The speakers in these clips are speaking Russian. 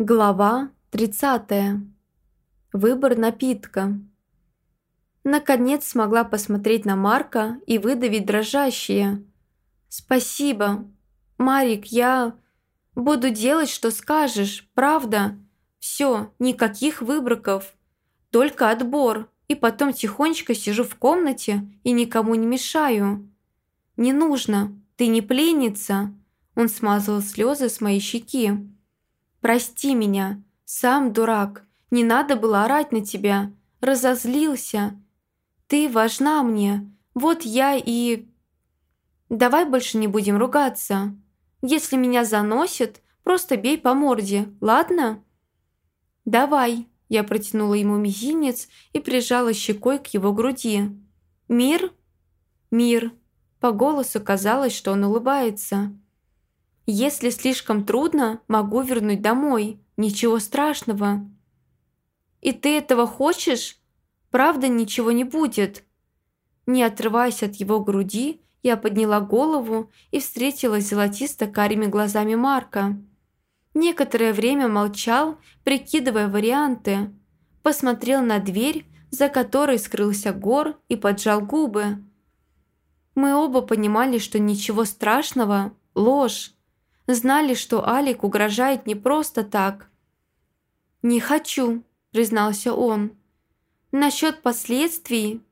Глава 30. Выбор напитка. Наконец смогла посмотреть на Марка и выдавить дрожащие. «Спасибо. Марик, я буду делать, что скажешь, правда. Все, никаких выбраков. Только отбор. И потом тихонечко сижу в комнате и никому не мешаю. Не нужно. Ты не пленница». Он смазал слезы с моей щеки. Прости меня, сам дурак, не надо было орать на тебя, разозлился. Ты важна мне, вот я и... Давай больше не будем ругаться. Если меня заносит, просто бей по морде, ладно? Давай, я протянула ему мизинец и прижала щекой к его груди. Мир? Мир. По голосу казалось, что он улыбается. Если слишком трудно, могу вернуть домой. Ничего страшного. И ты этого хочешь? Правда, ничего не будет. Не отрываясь от его груди, я подняла голову и встретилась золотисто-карими глазами Марка. Некоторое время молчал, прикидывая варианты. Посмотрел на дверь, за которой скрылся Гор и поджал губы. Мы оба понимали, что ничего страшного – ложь знали, что Алик угрожает не просто так. «Не хочу», – признался он. «Насчет последствий.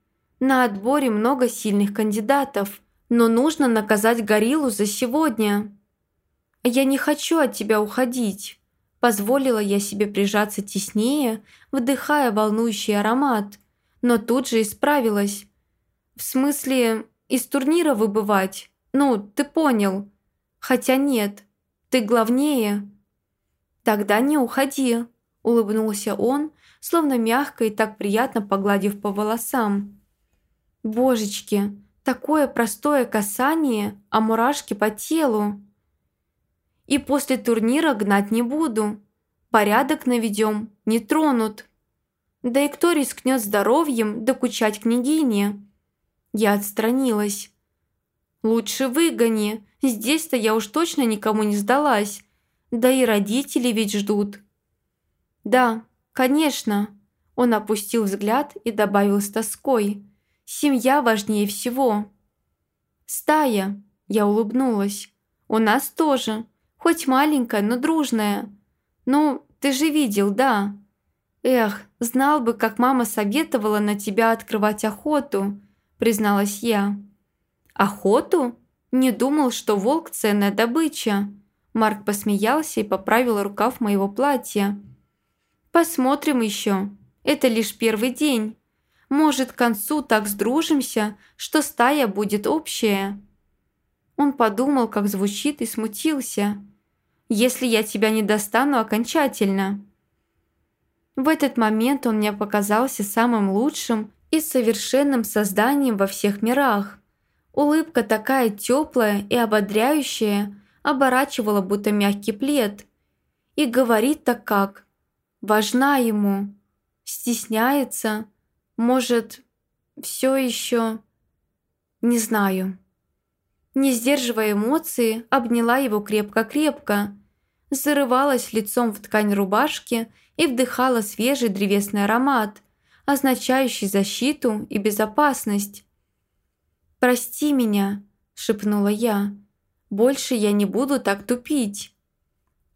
На отборе много сильных кандидатов, но нужно наказать гориллу за сегодня». «Я не хочу от тебя уходить», – позволила я себе прижаться теснее, вдыхая волнующий аромат, но тут же исправилась. «В смысле, из турнира выбывать? Ну, ты понял. Хотя нет, ты главнее». «Тогда не уходи», – улыбнулся он, словно мягко и так приятно погладив по волосам. «Божечки, такое простое касание, а мурашки по телу». «И после турнира гнать не буду. Порядок наведем, не тронут. Да и кто рискнет здоровьем докучать княгине?» Я отстранилась. «Лучше выгони, Здесь-то я уж точно никому не сдалась. Да и родители ведь ждут». «Да, конечно», – он опустил взгляд и добавил с тоской. «Семья важнее всего». «Стая», – я улыбнулась. «У нас тоже. Хоть маленькая, но дружная. Ну, ты же видел, да?» «Эх, знал бы, как мама советовала на тебя открывать охоту», – призналась я. «Охоту?» Не думал, что волк – ценная добыча. Марк посмеялся и поправил рукав моего платья. Посмотрим еще. Это лишь первый день. Может, к концу так сдружимся, что стая будет общая. Он подумал, как звучит, и смутился. «Если я тебя не достану окончательно». В этот момент он мне показался самым лучшим и совершенным созданием во всех мирах. Улыбка такая теплая и ободряющая оборачивала будто мягкий плед. И говорит так как. Важна ему. Стесняется. Может, все еще... Не знаю. Не сдерживая эмоции, обняла его крепко-крепко. Зарывалась лицом в ткань рубашки и вдыхала свежий древесный аромат, означающий защиту и безопасность. «Прости меня», – шепнула я. «Больше я не буду так тупить».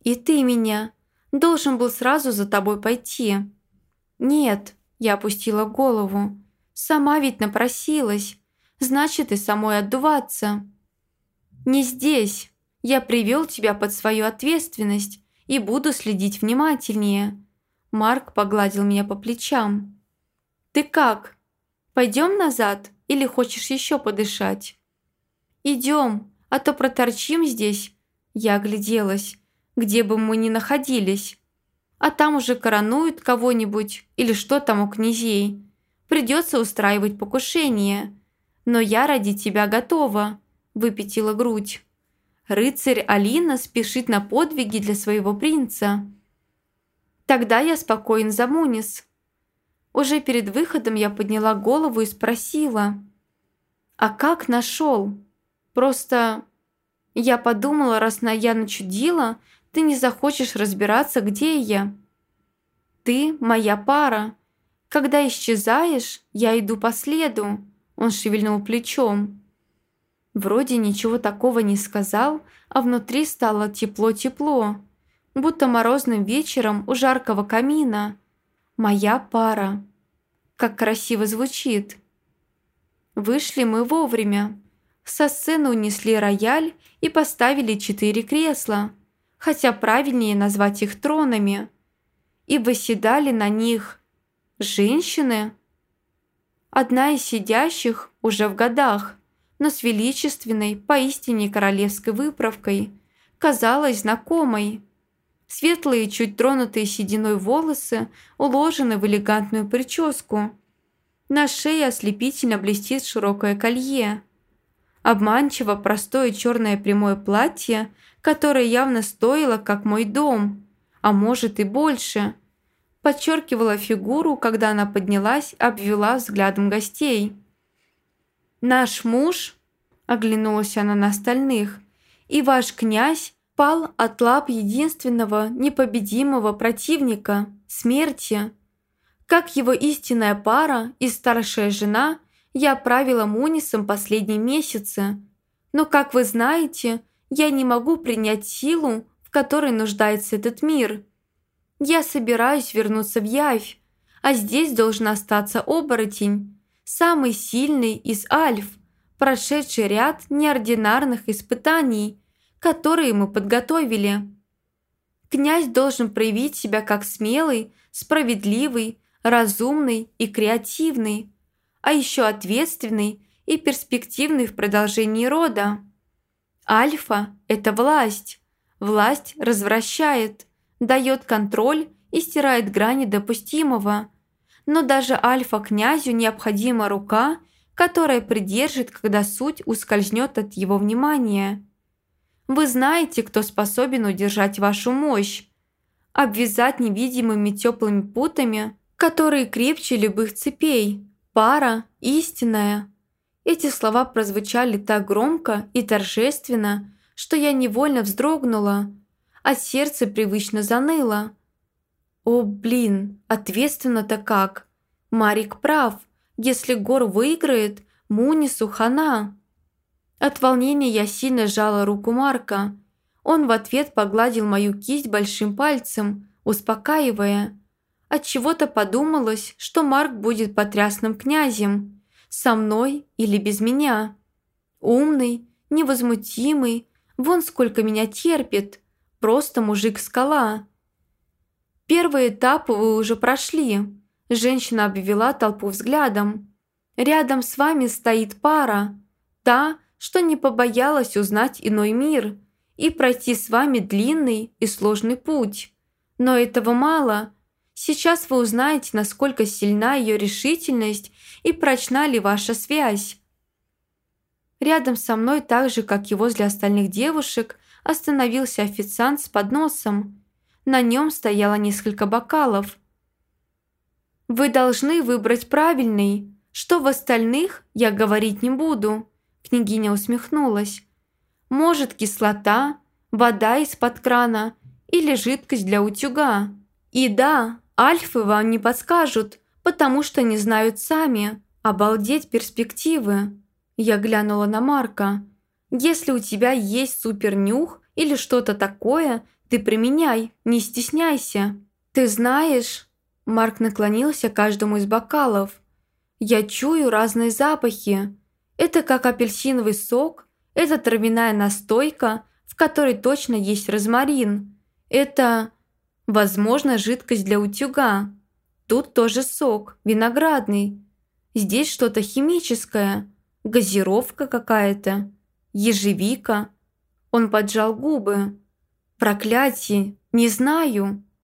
«И ты меня. Должен был сразу за тобой пойти». «Нет», – я опустила голову. «Сама ведь напросилась. Значит, и самой отдуваться». «Не здесь. Я привел тебя под свою ответственность и буду следить внимательнее». Марк погладил меня по плечам. «Ты как? Пойдем назад?» Или хочешь еще подышать?» «Идем, а то проторчим здесь». Я огляделась, где бы мы ни находились. А там уже коронуют кого-нибудь или что там у князей. Придется устраивать покушение. Но я ради тебя готова», – выпятила грудь. Рыцарь Алина спешит на подвиги для своего принца. Тогда я спокоен за Мунис. Уже перед выходом я подняла голову и спросила. «А как нашел? Просто я подумала, раз на я начудила, ты не захочешь разбираться, где я. Ты моя пара. Когда исчезаешь, я иду по следу. Он шевельнул плечом. Вроде ничего такого не сказал, а внутри стало тепло-тепло, будто морозным вечером у жаркого камина. «Моя пара». Как красиво звучит. Вышли мы вовремя. Со сцены унесли рояль и поставили четыре кресла, хотя правильнее назвать их тронами. И восседали на них женщины. Одна из сидящих уже в годах, но с величественной, поистине королевской выправкой, казалась знакомой. Светлые, чуть тронутые сединой волосы уложены в элегантную прическу. На шее ослепительно блестит широкое колье. Обманчиво простое черное прямое платье, которое явно стоило, как мой дом, а может и больше. Подчеркивала фигуру, когда она поднялась, обвела взглядом гостей. «Наш муж», – оглянулась она на остальных, – «и ваш князь пал от лап единственного непобедимого противника – смерти. Как его истинная пара и старшая жена – я правила Мунисом последние месяцы, но, как вы знаете, я не могу принять силу, в которой нуждается этот мир. Я собираюсь вернуться в Явь, а здесь должен остаться оборотень, самый сильный из альф, прошедший ряд неординарных испытаний, которые мы подготовили. Князь должен проявить себя как смелый, справедливый, разумный и креативный а еще ответственный и перспективный в продолжении рода. Альфа – это власть. Власть развращает, дает контроль и стирает грани допустимого. Но даже альфа-князю необходима рука, которая придержит, когда суть ускользнет от его внимания. Вы знаете, кто способен удержать вашу мощь, обвязать невидимыми теплыми путами, которые крепче любых цепей, пара истинная. Эти слова прозвучали так громко и торжественно, что я невольно вздрогнула, а сердце привычно заныло. О, блин, ответственно-то как. Марик прав. Если Гор выиграет, Мунису хана. От волнения я сильно сжала руку Марка. Он в ответ погладил мою кисть большим пальцем, успокаивая. От чего-то подумалось, что Марк будет потрясным князем, со мной или без меня. Умный, невозмутимый, вон сколько меня терпит, просто мужик-скала. Первый этап вы уже прошли. Женщина обвела толпу взглядом. Рядом с вами стоит пара, та, что не побоялась узнать иной мир и пройти с вами длинный и сложный путь. Но этого мало – Сейчас вы узнаете, насколько сильна ее решительность и прочна ли ваша связь. Рядом со мной, так же, как и возле остальных девушек, остановился официант с подносом. На нем стояло несколько бокалов. «Вы должны выбрать правильный. Что в остальных, я говорить не буду», – княгиня усмехнулась. «Может, кислота, вода из-под крана или жидкость для утюга. И да, Альфы вам не подскажут, потому что не знают сами. Обалдеть перспективы. Я глянула на Марка. Если у тебя есть супернюх или что-то такое, ты применяй, не стесняйся. Ты знаешь... Марк наклонился к каждому из бокалов. «Я чую разные запахи. Это как апельсиновый сок, это травяная настойка, в которой точно есть розмарин. Это Возможно, жидкость для утюга. Тут тоже сок, виноградный. Здесь что-то химическое, газировка какая-то, ежевика. Он поджал губы. Проклятие, не знаю.